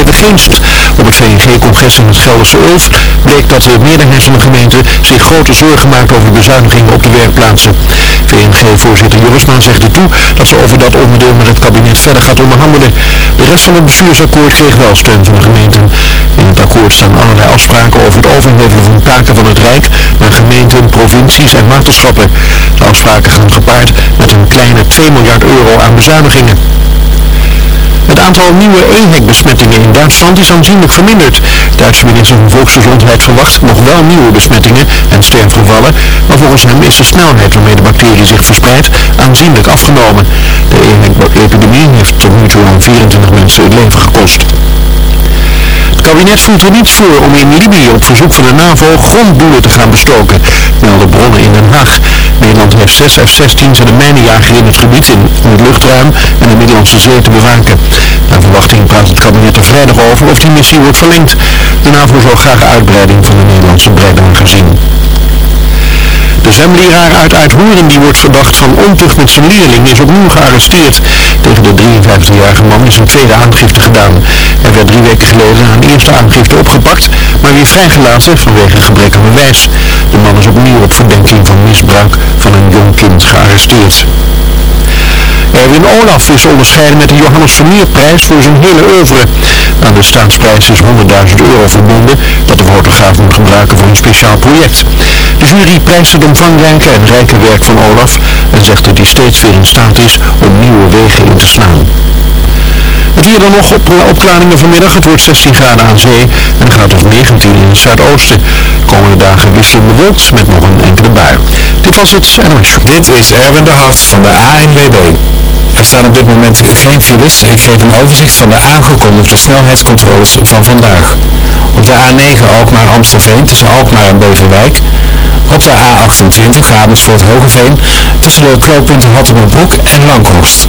Op het VNG-congres in het Gelderse Ulft bleek dat de meerderheid van de gemeente zich grote zorgen maakt over bezuinigingen op de werkplaatsen. VNG-voorzitter Jorisman zegt er toe dat ze over dat onderdeel met het kabinet verder gaat onderhandelen. De rest van het bestuursakkoord kreeg wel steun van de gemeenten. In het akkoord staan allerlei afspraken over het overhevelen van taken van het Rijk naar gemeenten, provincies en waterschappen. De afspraken gaan gepaard met een kleine 2 miljard euro aan bezuinigingen. Het aantal nieuwe EHEC-besmettingen in Duitsland is aanzienlijk verminderd. Duitse minister van Volksgezondheid verwacht nog wel nieuwe besmettingen en sterfgevallen, maar volgens hem is de snelheid waarmee de bacterie zich verspreidt aanzienlijk afgenomen. De EHEC-epidemie heeft tot nu toe aan 24 mensen het leven gekost. Kabinet voelt er niet voor om in Libië op verzoek van de NAVO gronddoelen te gaan bestoken, melden bronnen in Den Haag. Nederland heeft 6 F-16's en een mijnenjager in het gebied in het luchtruim en de Middellandse Zee te bewaken. Naar verwachting praat het kabinet er vrijdag over of die missie wordt verlengd. De NAVO zou graag uitbreiding van de Nederlandse bijdrage zien. De zwemleraar uit Uithoeren die wordt verdacht van ontucht met zijn leerling is opnieuw gearresteerd. Tegen de 53-jarige man is een tweede aangifte gedaan. Hij werd drie weken geleden een eerste aangifte opgepakt, maar weer vrijgelaten vanwege gebrek aan bewijs. De man is opnieuw op verdenking van misbruik van een jong kind gearresteerd. Erwin Olaf is onderscheiden met de Johannes Vermeerprijs voor zijn hele oeuvre. Aan de staatsprijs is 100.000 euro verbonden dat de fotograaf moet gebruiken voor een speciaal project. De jury prijst het omvangrijke en rijke werk van Olaf en zegt dat hij steeds weer in staat is om nieuwe wegen in te slaan. Het hier dan nog op, opklaringen vanmiddag. Het wordt 16 graden aan zee en gaat het 19 in het zuidoosten. Wisselend bewolkt met nog een enkele bui. Dit was het NOS. Dit is Erwin de Hart van de ANWB. Er staan op dit moment geen files. Ik geef een overzicht van de aangekondigde snelheidscontroles van vandaag. Op de A9 Alkmaar-Amstelveen tussen Alkmaar en Beverwijk. Op de A28 Amersfoort-Hogeveen tussen de knooppunten Hattemerbroek en Langhorst.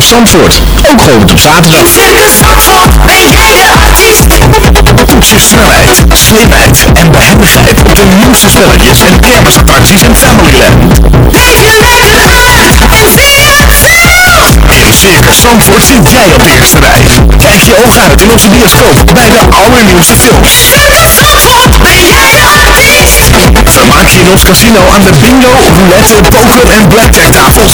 Zandvoort, ook geopend op zaterdag. Toets je snelheid, slimheid en behendigheid op de nieuwste spelletjes en kermisattracties en Familyland. In Circus Zandvoort zit jij op de eerste rij. Kijk je ogen uit in onze bioscoop bij de allernieuwste films. Vermaak je in ons casino aan de bingo, roulette, poker en blackjack tafels.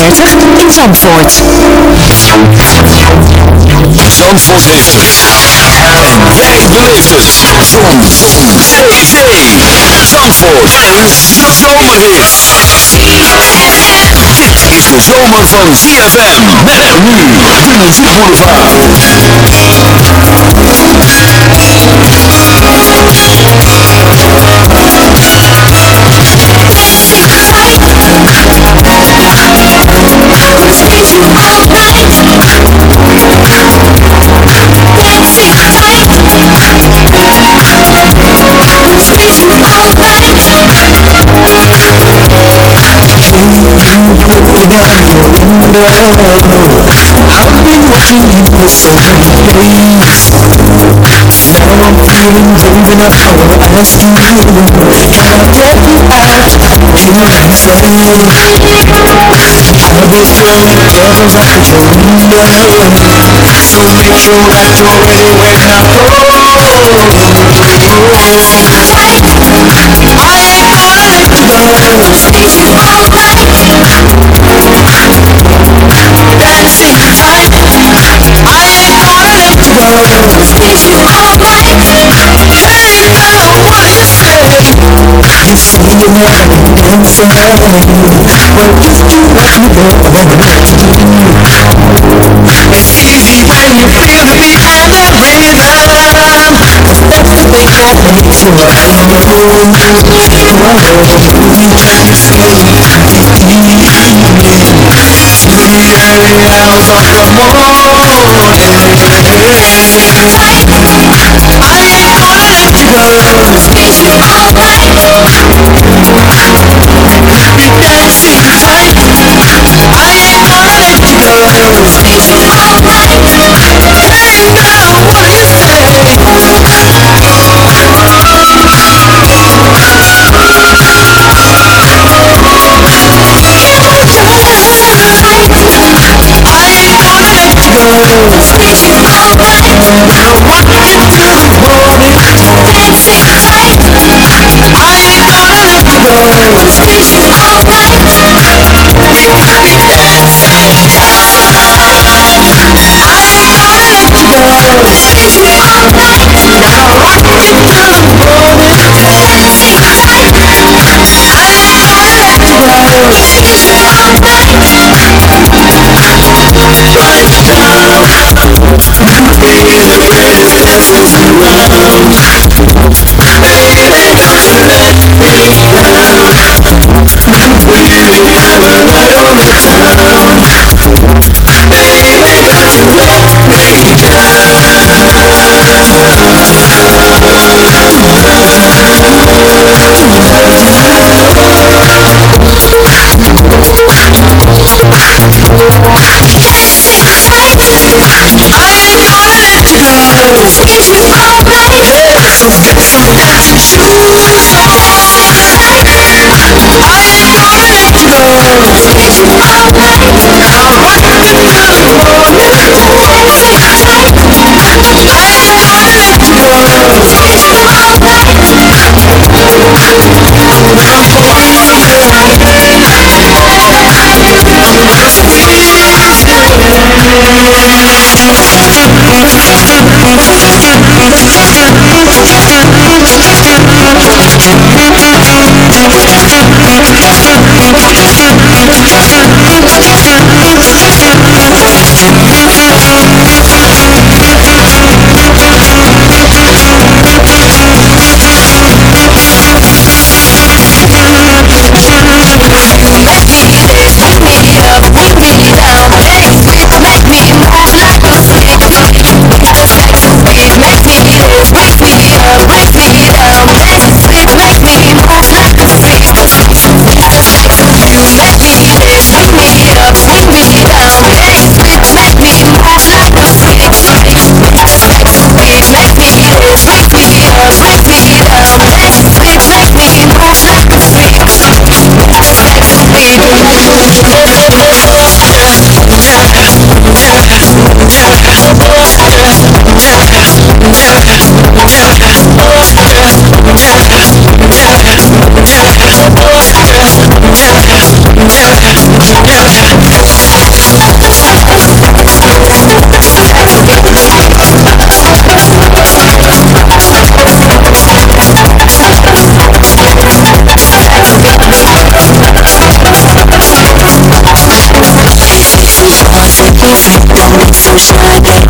in Zandvoort. Zandvoort heeft het. En jij beleeft het. Zon. Zee. Zee. Zandvoort. Een zomerhit. Dit is de zomer van ZFM. Met nu de muziekboulevard. Lord, hallelujah. I've been waiting in this for three years. Several praying juvenile homeless people have you out I've been story, brothers are at the window, So make sure that you're ready when I go. I am all night you more than a dancer Well, if you. want me there, then I want to be you It's easy when you kiss me on the rhythm Cause that's what happens to a fool Well, the groovy track stays with me I am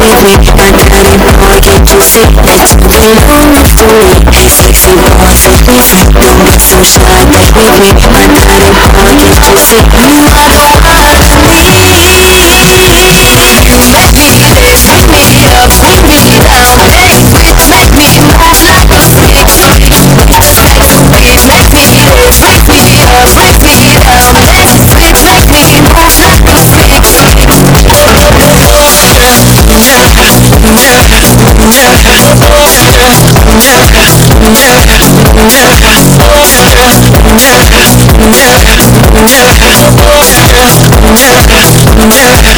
We and animal I get to feel that Moving on to me Sexy boy so please come Get some shine Rhythmic and to feel You. are America, America, America, America, America, America, America,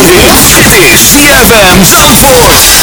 This is CFM Zandvoort.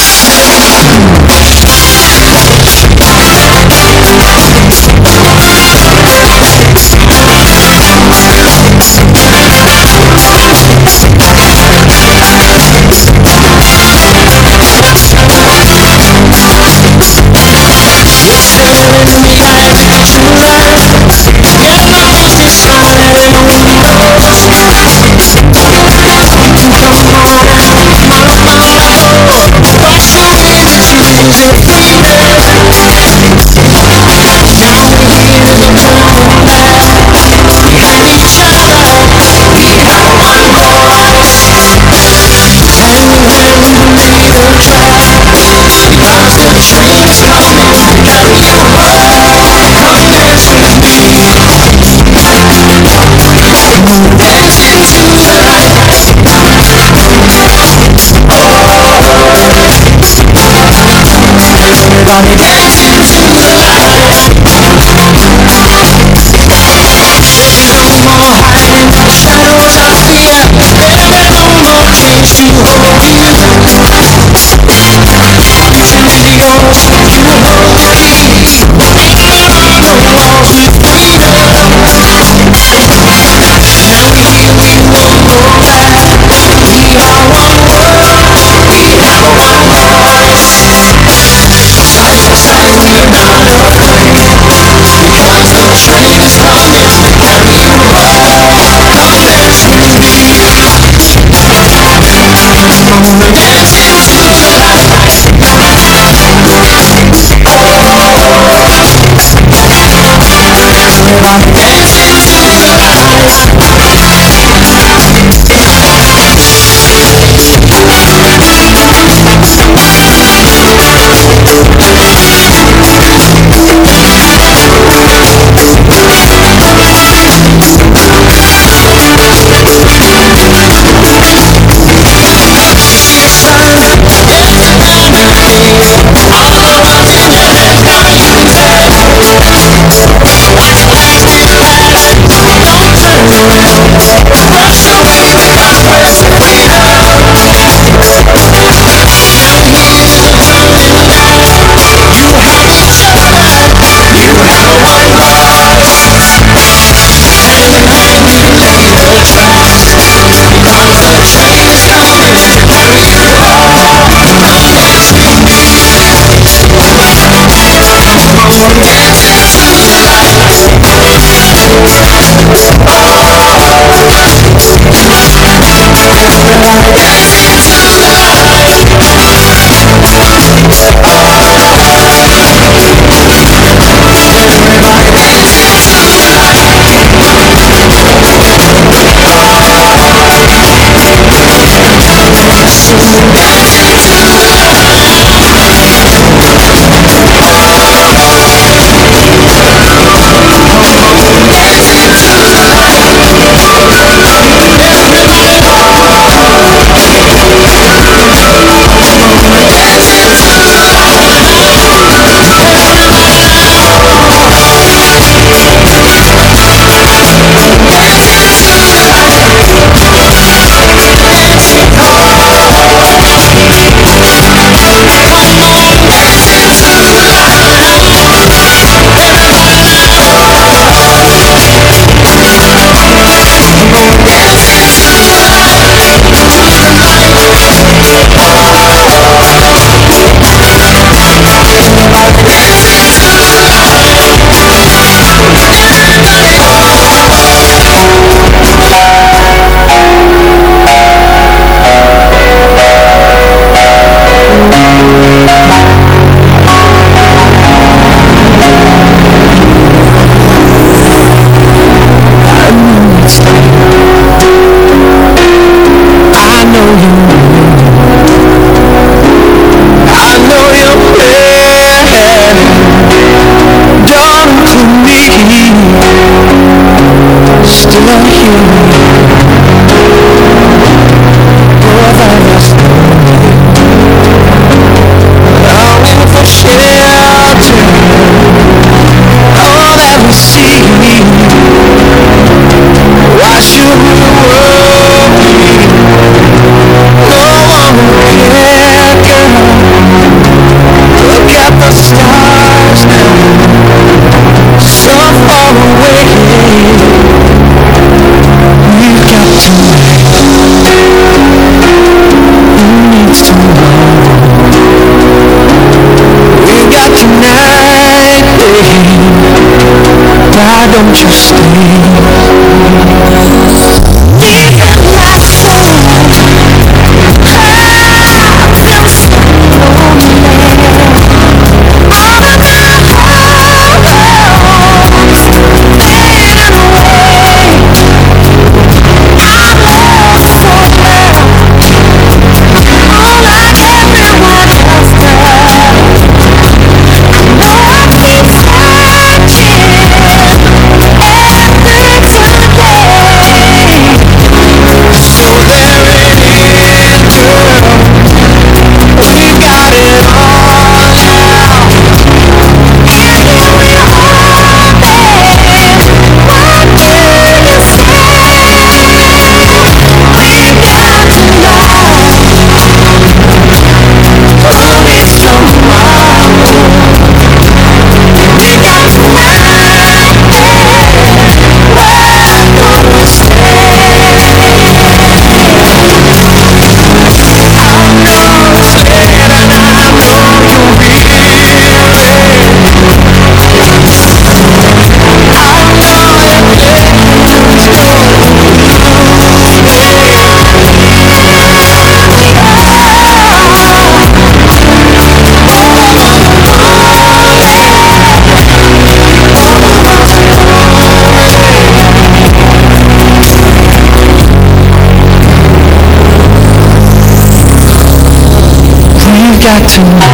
you. Got to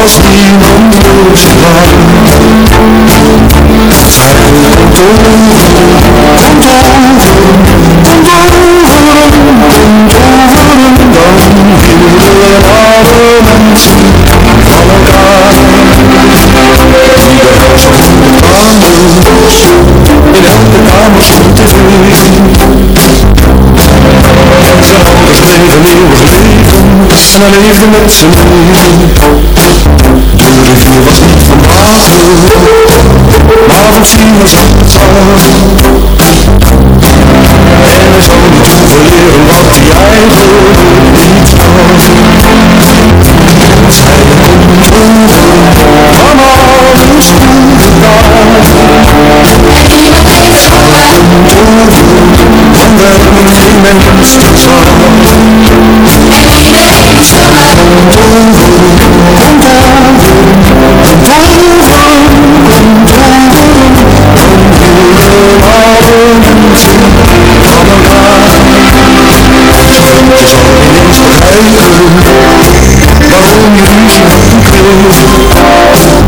als iemand boos kwam Zij komt over, komt over, komt over, komt over Dan alle mensen van elkaar Ieder was anders In elke kamer stond tv Ze hadden schreven eeuwig En hij leefde met z'n De rivier was niet van water Maar van Siemens het zag En hij zou niet hoeven wat hij eigenlijk niet kan Zij komt over van alles goed en wel geen mens te zag. En waarom je ruzie kreeg.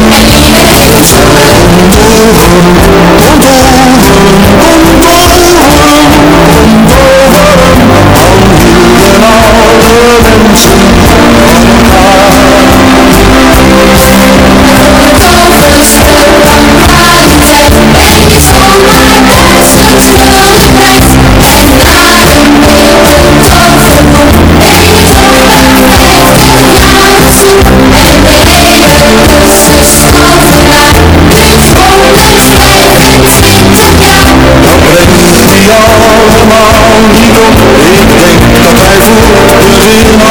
Komt you.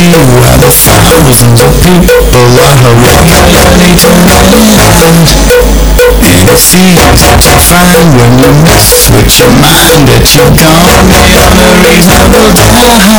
you are the thousands of people I hope they can understand It's easy to find when you. mess with your mind That you gone, memories I will die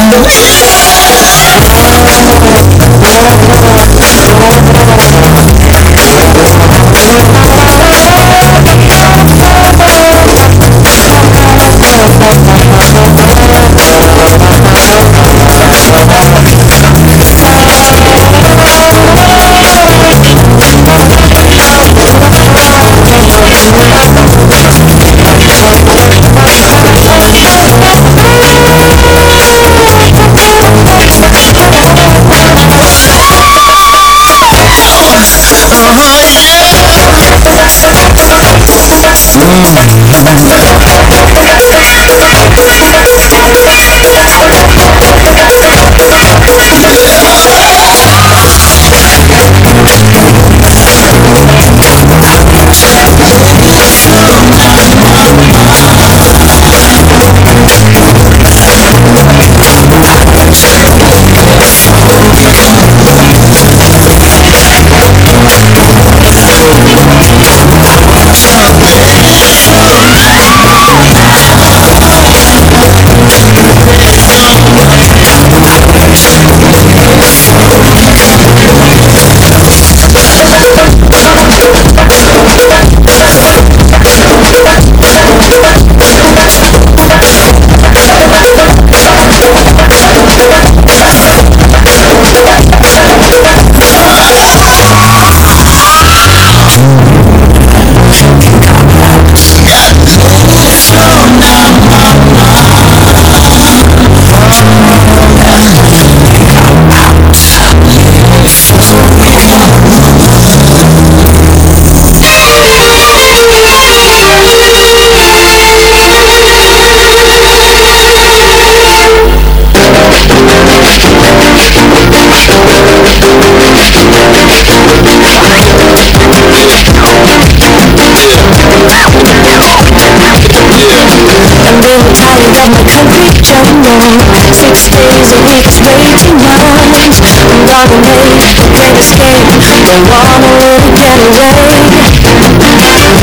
these days and it's waking nights I'm gonna make a great escape Don't wanna let it get away.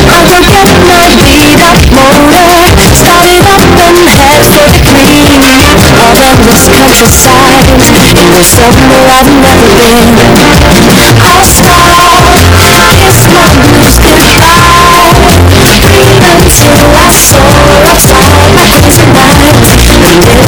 I will get my beat up motor. Started up and head for the green All on this countryside In the summer I've never been. I'll stop, kiss my blues goodbye Dream until I soar, I'll My like crazy nights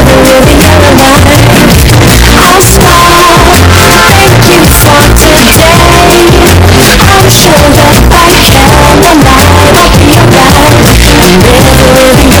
Thank you.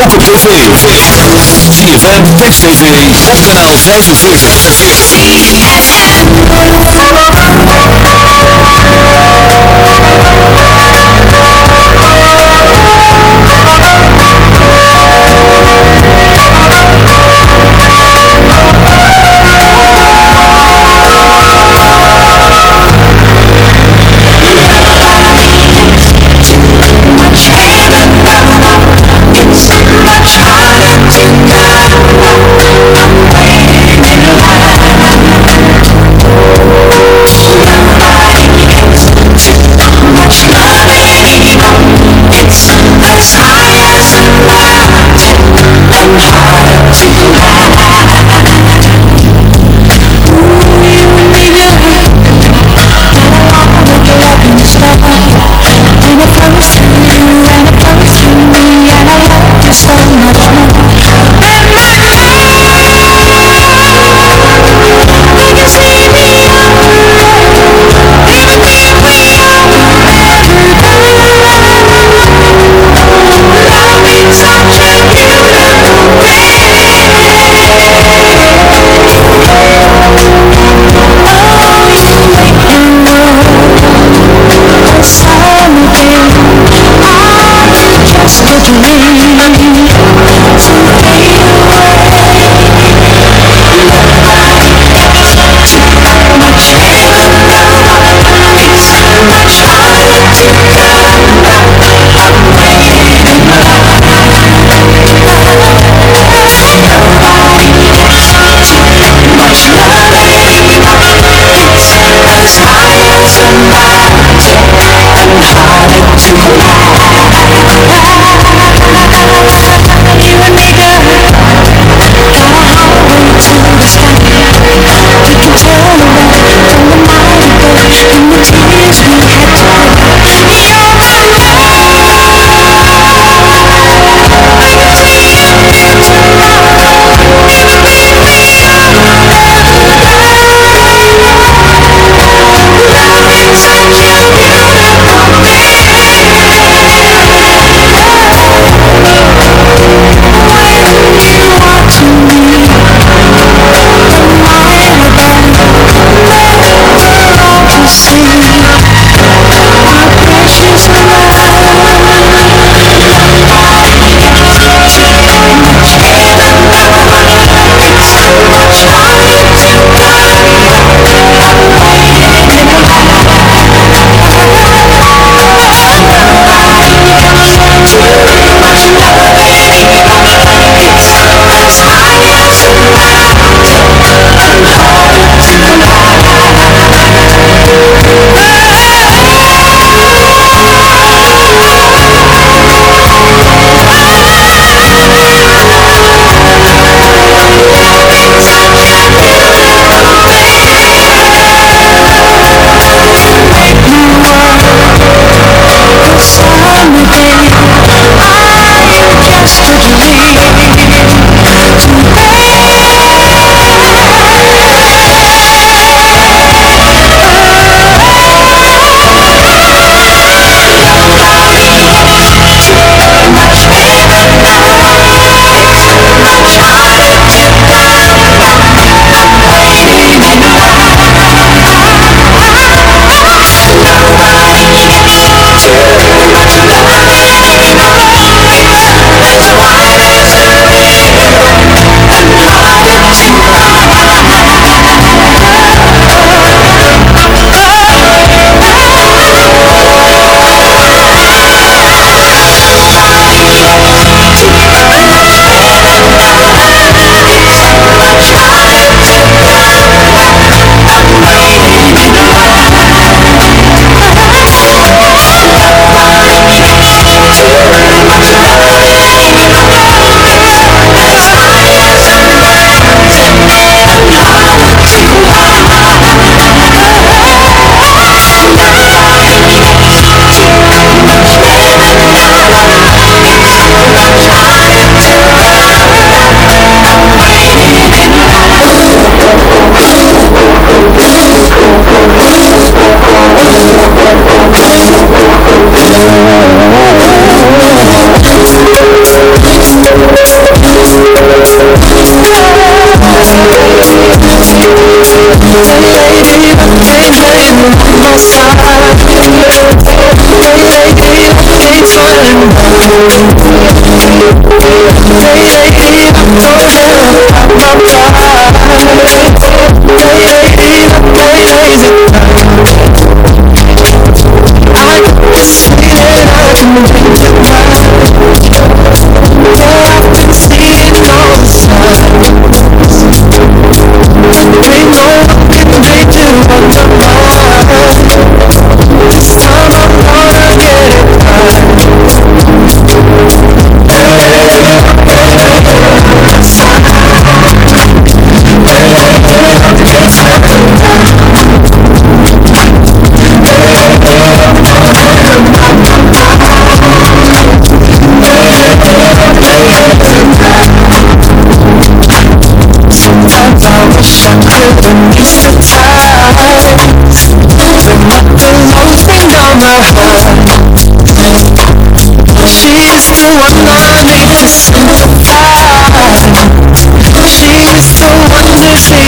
ook op tv. ZFM, Text TV, op kanaal 45. to me.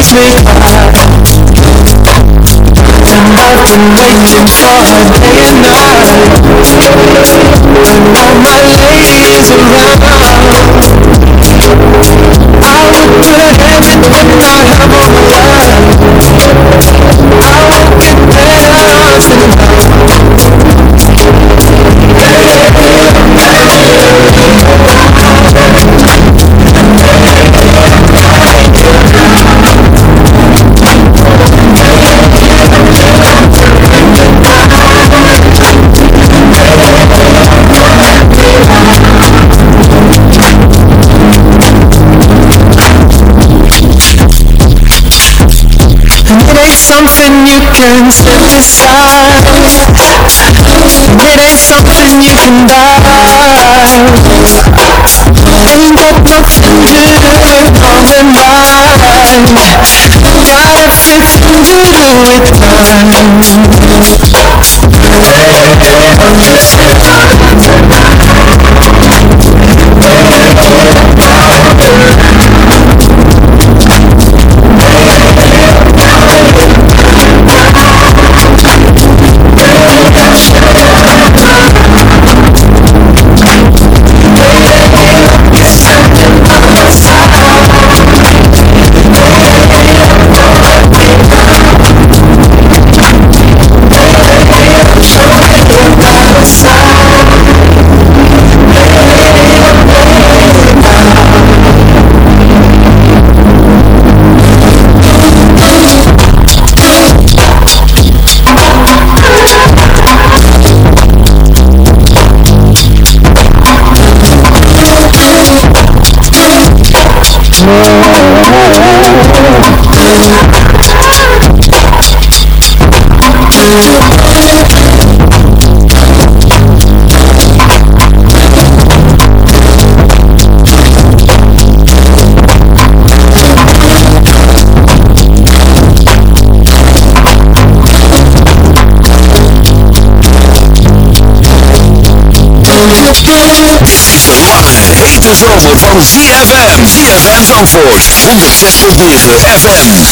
drinks And I've been waiting for her day and night And all my ladies around I would put a hand in I have stars it ain't something you. can buy Ain't got nothing to common mind Got something to do with time I'm just a Beleef hete zomer van ZFM. ZFM Zandvoort. 106.9 FM.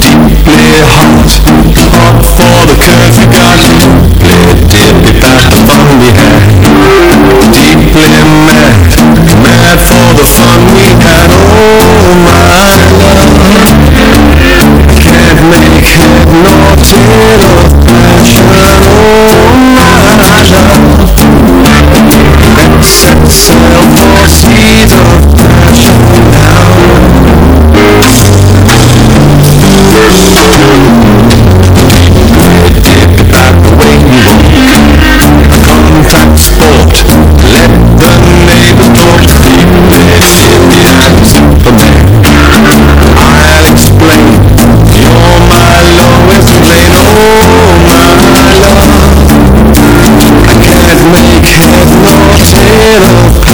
Deeply hot, hot for the curve you got Play dippy back we had Deeply mad, mad for the fun we had Oh my make nor tail of passion Oh my love sail for seas of passion my love I can't make head nor tail of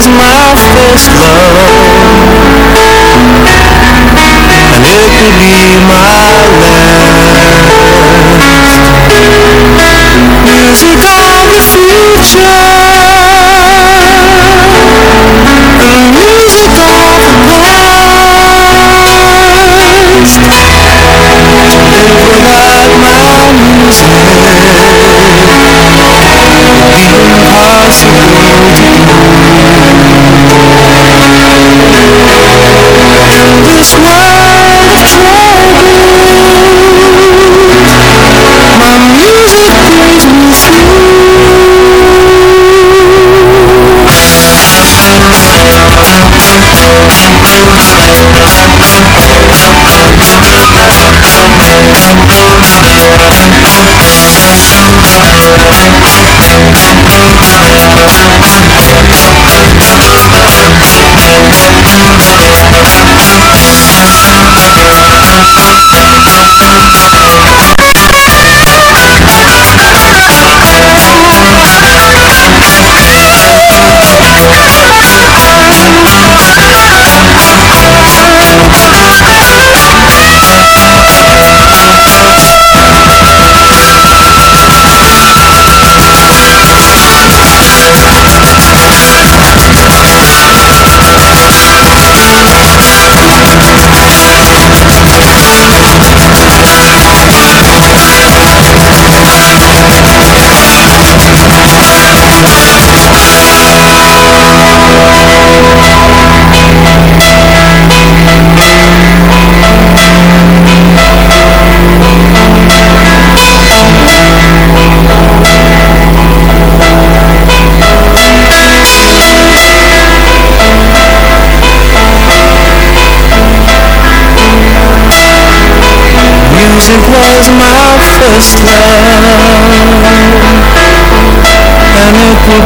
was my first love. And it could be my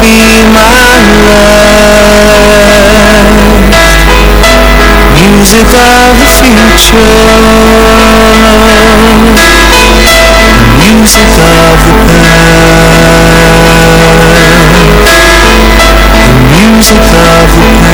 be my life. Music of the future Music of the past The music of the past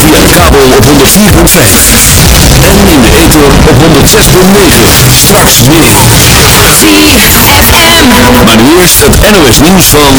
Via de kabel op 104.5. En in de ether op 106.9. Straks meer. ZFM. Maar nu eerst het NOS nieuws van